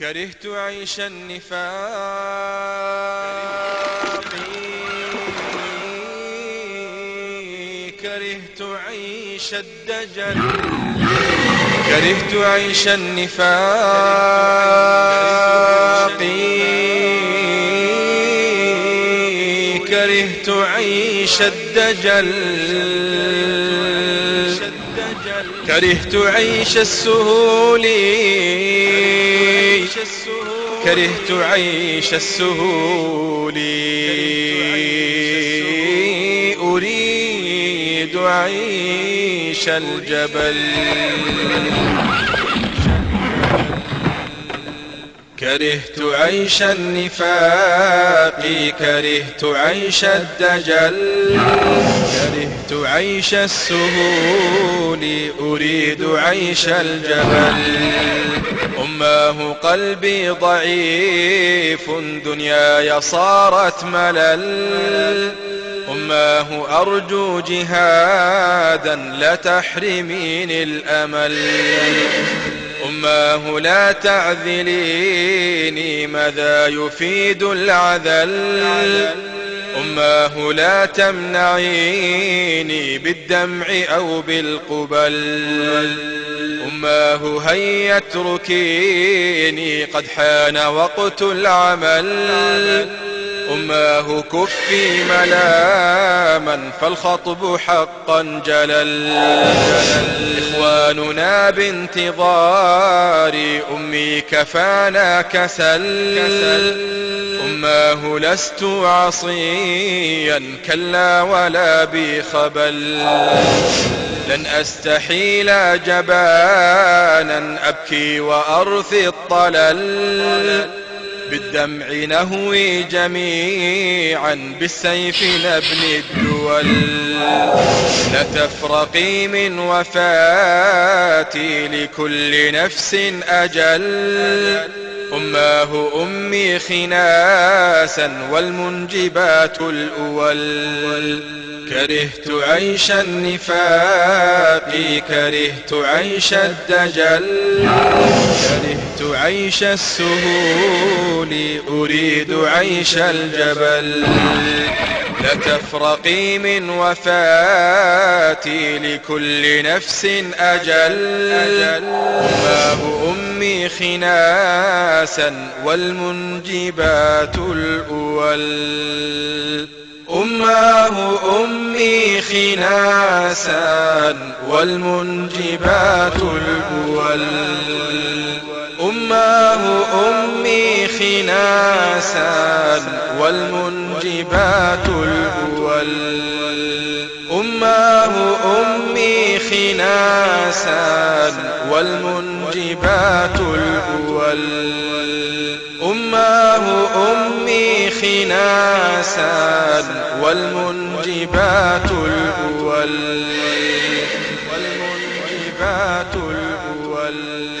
كرهت عيش النفاق. كرهت عيش الدجل. كرهت عيش النفاق. كرهت عيش الدجل. كرهت عيش السهول. كرهت عيش السهول. أريد عيش الجبل. كرهت عيش النفاق كرهت عيش الدجل كرهت عيش السهول أريد عيش الجبل. أماه قلبي ضعيف دنياي صارت ملل. أماه أرجو جهادا لتحرمين الأمل. أماه لا تعذليني ماذا يفيد العذل؟ أماه لا تمنعيني بالدمع أو بالقبل. أماه هيا اتركيني قد حان وقت العمل. أماه كفي ملاما فالخطب حقا جلل. إخواننا بانتظار أمي كفانا كسل. أماه لست عصيا كلا ولا بخبل. لن أستحيل جبانا أبكي وأرثي الطلل. بالدمع نهوي جميعا بالسيف نبني الدول. لتفرقي من وفاتي لكل نفس أجل. أماه أمي خناسا والمنجبات الأول. كرهت عيش النفاق كرهت عيش الدجل كرهت عيش السهول أريد عيش الجبل. لتفرقي من وفاتي لكل نفس أجل. أماه أمي خناسا والمنجبات الأول. أماه أمي خناسا والمنجبات الأول أماه أمي خناسا والمنجبات الأول أماه أمي خناسا والمنجبات الأول أماه أمي خناسا والمنجبات الأول. والمنجبات الأول.